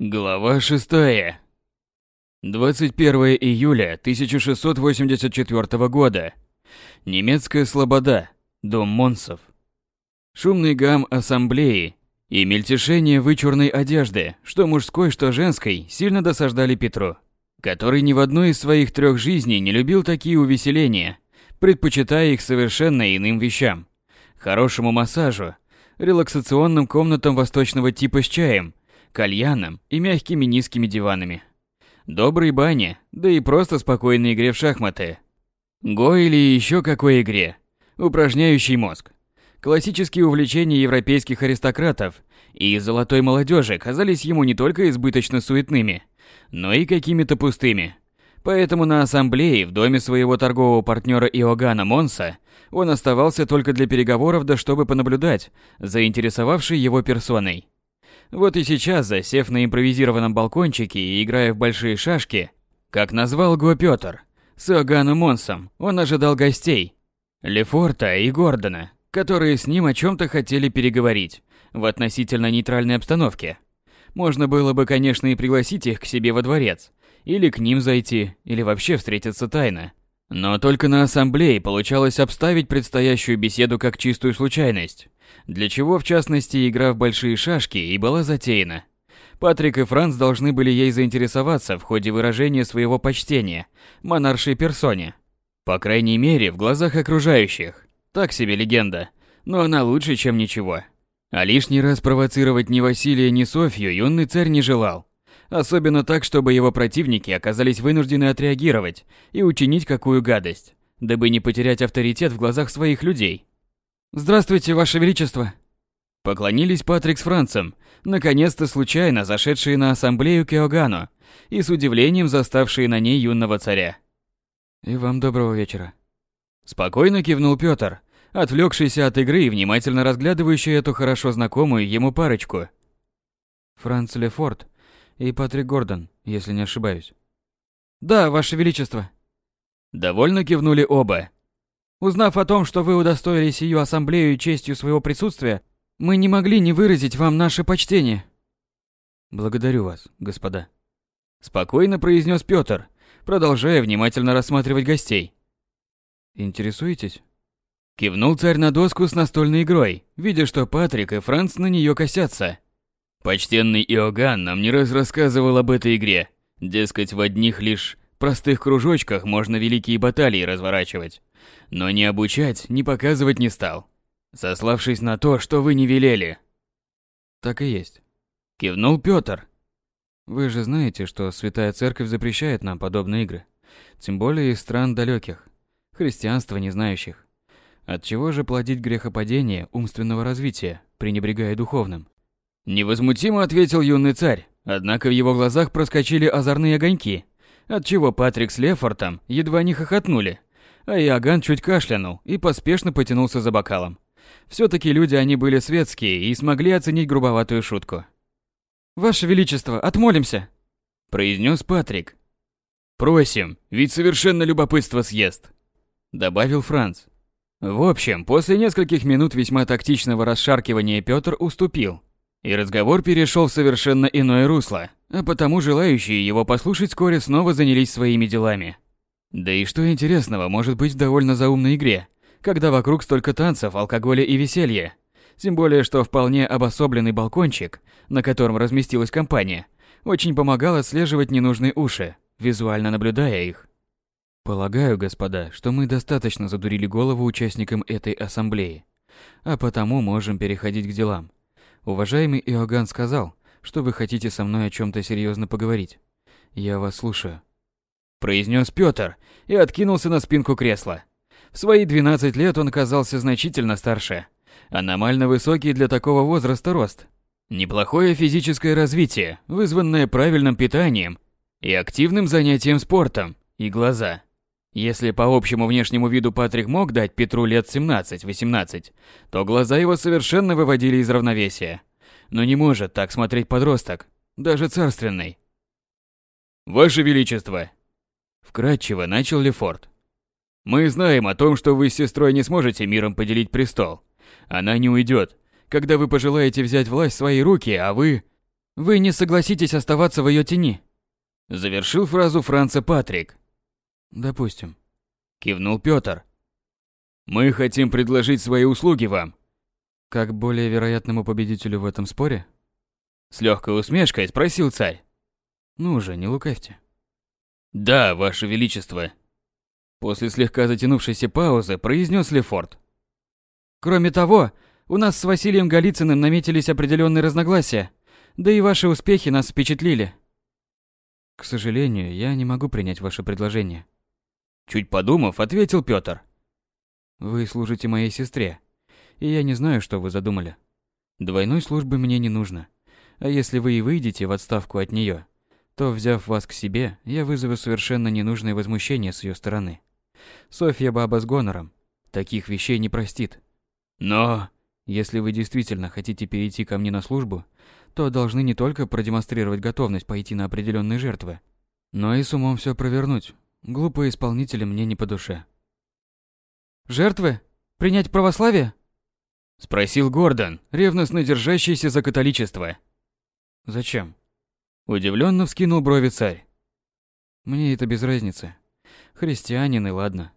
Глава 6. 21 июля 1684 года. Немецкая слобода. Дом Монсов. Шумный гам ассамблеи и мельтешение вычурной одежды, что мужской, что женской, сильно досаждали Петру, который ни в одной из своих трех жизней не любил такие увеселения, предпочитая их совершенно иным вещам. Хорошему массажу, релаксационным комнатам восточного типа с чаем – кальяном и мягкими низкими диванами. Доброй бане, да и просто спокойной игре в шахматы. Го или еще какой игре, упражняющий мозг. Классические увлечения европейских аристократов и золотой молодежи казались ему не только избыточно суетными, но и какими-то пустыми. Поэтому на ассамблее в доме своего торгового партнера Иоганна Монса он оставался только для переговоров да чтобы понаблюдать за интересовавшей его персоной. Вот и сейчас, засев на импровизированном балкончике и играя в большие шашки, как назвал Го Пётр, с Иоганном Монсом, он ожидал гостей. Лефорта и Гордона, которые с ним о чем-то хотели переговорить в относительно нейтральной обстановке. Можно было бы, конечно, и пригласить их к себе во дворец, или к ним зайти, или вообще встретиться тайно. Но только на ассамблее получалось обставить предстоящую беседу как чистую случайность. Для чего, в частности, игра в большие шашки и была затеяна. Патрик и Франц должны были ей заинтересоваться в ходе выражения своего почтения монаршей персоне. По крайней мере, в глазах окружающих. Так себе легенда, но она лучше, чем ничего. А лишний раз провоцировать ни Василия, ни Софью юный царь не желал. Особенно так, чтобы его противники оказались вынуждены отреагировать и учинить какую гадость, дабы не потерять авторитет в глазах своих людей. «Здравствуйте, Ваше Величество!» Поклонились Патрик с Францем, наконец-то случайно зашедшие на ассамблею Кеогану и с удивлением заставшие на ней юного царя. «И вам доброго вечера». Спокойно кивнул Пётр, отвлекшийся от игры и внимательно разглядывающий эту хорошо знакомую ему парочку. Франц Лефорт и Патрик Гордон, если не ошибаюсь. «Да, Ваше Величество». Довольно кивнули оба, Узнав о том, что вы удостоились ее ассамблею честью своего присутствия, мы не могли не выразить вам наше почтение. Благодарю вас, господа. Спокойно произнес Пётр, продолжая внимательно рассматривать гостей. Интересуетесь? Кивнул царь на доску с настольной игрой, видя, что Патрик и Франц на нее косятся. Почтенный Иоганн нам не раз рассказывал об этой игре. Дескать, в одних лишь простых кружочках можно великие баталии разворачивать но ни обучать, ни показывать не стал, сославшись на то, что вы не велели. Так и есть. Кивнул Пётр. Вы же знаете, что Святая Церковь запрещает нам подобные игры, тем более из стран далеких, христианства не знающих. От чего же плодить грехопадение умственного развития, пренебрегая духовным? Невозмутимо ответил юный царь, однако в его глазах проскочили озорные огоньки, отчего Патрик с Лефортом едва не хохотнули а Иоганн чуть кашлянул и поспешно потянулся за бокалом. Все-таки люди они были светские и смогли оценить грубоватую шутку. «Ваше Величество, отмолимся!» – произнес Патрик. «Просим, ведь совершенно любопытство съест», – добавил Франц. В общем, после нескольких минут весьма тактичного расшаркивания Петр уступил, и разговор перешел в совершенно иное русло, а потому желающие его послушать вскоре снова занялись своими делами. Да и что интересного может быть в довольно заумной игре, когда вокруг столько танцев, алкоголя и веселья? Тем более, что вполне обособленный балкончик, на котором разместилась компания, очень помогал отслеживать ненужные уши, визуально наблюдая их. Полагаю, господа, что мы достаточно задурили голову участникам этой ассамблеи, а потому можем переходить к делам. Уважаемый Иоганн сказал, что вы хотите со мной о чем-то серьезно поговорить. Я вас слушаю произнес Пётр и откинулся на спинку кресла. В свои 12 лет он казался значительно старше. Аномально высокий для такого возраста рост. Неплохое физическое развитие, вызванное правильным питанием и активным занятием спортом, и глаза. Если по общему внешнему виду Патрик мог дать Петру лет 17-18, то глаза его совершенно выводили из равновесия. Но не может так смотреть подросток, даже царственный. «Ваше Величество, Вкратчиво начал Лефорт. «Мы знаем о том, что вы с сестрой не сможете миром поделить престол. Она не уйдет, когда вы пожелаете взять власть в свои руки, а вы... Вы не согласитесь оставаться в ее тени. Завершил фразу Франца Патрик. Допустим. Кивнул Пётр. Мы хотим предложить свои услуги вам. Как более вероятному победителю в этом споре? С легкой усмешкой спросил царь. Ну же, не лукавьте. Да, ваше величество. После слегка затянувшейся паузы произнес Лефорт. Кроме того, у нас с Василием Голицыным наметились определенные разногласия. Да и ваши успехи нас впечатлили. К сожалению, я не могу принять ваше предложение. Чуть подумав, ответил Пётр. Вы служите моей сестре, и я не знаю, что вы задумали. Двойной службы мне не нужно. А если вы и выйдете в отставку от неё, то, взяв вас к себе, я вызову совершенно ненужное возмущение с её стороны. Софья баба с гонором. Таких вещей не простит. Но, если вы действительно хотите перейти ко мне на службу, то должны не только продемонстрировать готовность пойти на определенные жертвы, но и с умом все провернуть. Глупые исполнители мне не по душе. «Жертвы? Принять православие?» Спросил Гордон, ревностно держащийся за католичество. «Зачем?» Удивленно вскинул брови царь. «Мне это без разницы. Христианин и ладно.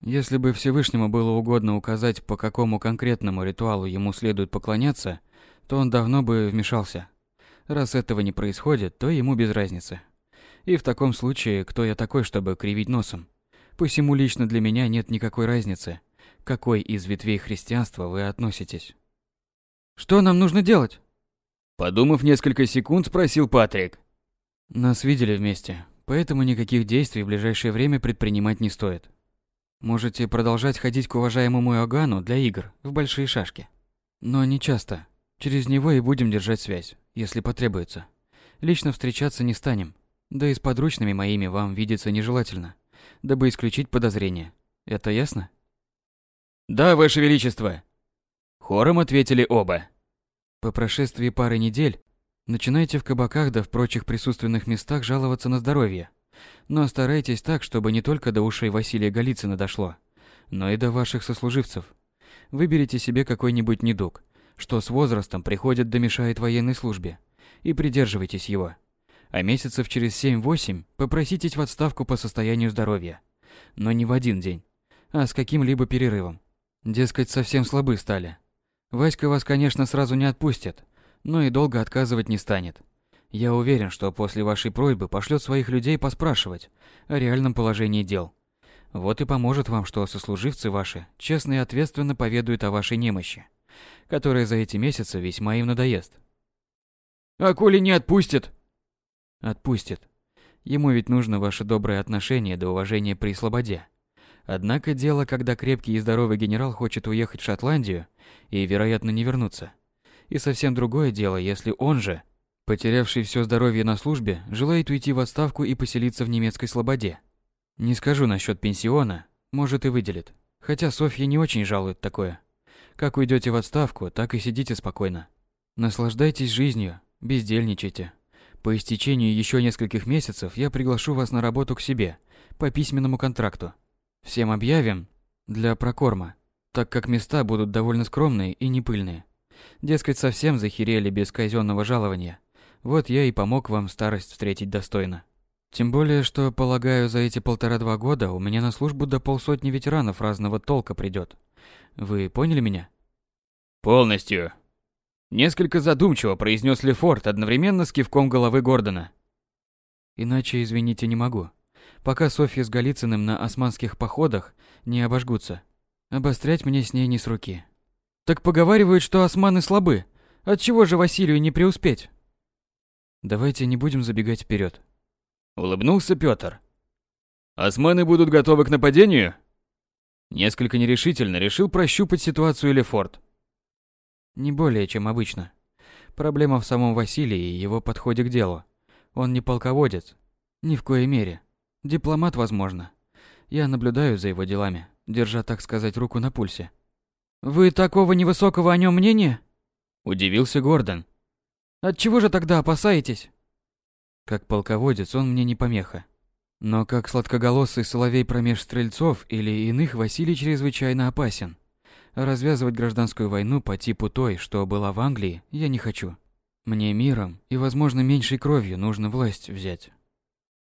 Если бы Всевышнему было угодно указать, по какому конкретному ритуалу ему следует поклоняться, то он давно бы вмешался. Раз этого не происходит, то ему без разницы. И в таком случае, кто я такой, чтобы кривить носом? Посему лично для меня нет никакой разницы, к какой из ветвей христианства вы относитесь. Что нам нужно делать? Подумав несколько секунд, спросил Патрик. Нас видели вместе, поэтому никаких действий в ближайшее время предпринимать не стоит. Можете продолжать ходить к уважаемому Иоганну для игр в большие шашки. Но не часто, Через него и будем держать связь, если потребуется. Лично встречаться не станем. Да и с подручными моими вам видеться нежелательно, дабы исключить подозрения. Это ясно? Да, ваше величество. Хором ответили оба. По прошествии пары недель начинайте в кабаках да в прочих присутственных местах жаловаться на здоровье. Но старайтесь так, чтобы не только до ушей Василия Голицына дошло, но и до ваших сослуживцев. Выберите себе какой-нибудь недуг, что с возрастом приходит да мешает военной службе, и придерживайтесь его. А месяцев через 7-8 попроситесь в отставку по состоянию здоровья. Но не в один день, а с каким-либо перерывом. Дескать, совсем слабы стали. Васька вас, конечно, сразу не отпустит, но и долго отказывать не станет. Я уверен, что после вашей просьбы пошлет своих людей поспрашивать о реальном положении дел. Вот и поможет вам, что сослуживцы ваши честно и ответственно поведают о вашей немощи которая за эти месяцы весьма им надоест. А коли не отпустит? Отпустит. Ему ведь нужно ваше доброе отношение до уважения при слободе. Однако дело, когда крепкий и здоровый генерал хочет уехать в Шотландию и, вероятно, не вернуться. И совсем другое дело, если он же, потерявший все здоровье на службе, желает уйти в отставку и поселиться в немецкой слободе. Не скажу насчет пенсиона, может и выделит. Хотя Софья не очень жалует такое. Как уйдете в отставку, так и сидите спокойно. Наслаждайтесь жизнью, бездельничайте. По истечении еще нескольких месяцев я приглашу вас на работу к себе, по письменному контракту. Всем объявим для прокорма, так как места будут довольно скромные и не пыльные. Дескать, совсем захерели без казенного жалования. Вот я и помог вам старость встретить достойно. Тем более, что, полагаю, за эти полтора-два года у меня на службу до полсотни ветеранов разного толка придет. Вы поняли меня? Полностью. Несколько задумчиво произнес Лефорт одновременно с кивком головы Гордона. Иначе, извините, не могу. Пока Софья с Голицыным на османских походах не обожгутся. Обострять мне с ней не с руки. Так поговаривают, что османы слабы. Отчего же Василию не преуспеть? Давайте не будем забегать вперед. Улыбнулся Пётр. Османы будут готовы к нападению? Несколько нерешительно решил прощупать ситуацию Лефорт. Не более, чем обычно. Проблема в самом Василии и его подходе к делу. Он не полководец. Ни в коей мере. Дипломат, возможно. Я наблюдаю за его делами, держа, так сказать, руку на пульсе. «Вы такого невысокого о нем мнения?» Удивился Гордон. «Отчего же тогда опасаетесь?» Как полководец он мне не помеха. Но как сладкоголосый соловей промеж стрельцов или иных Василий чрезвычайно опасен. Развязывать гражданскую войну по типу той, что была в Англии, я не хочу. Мне миром и, возможно, меньшей кровью нужно власть взять.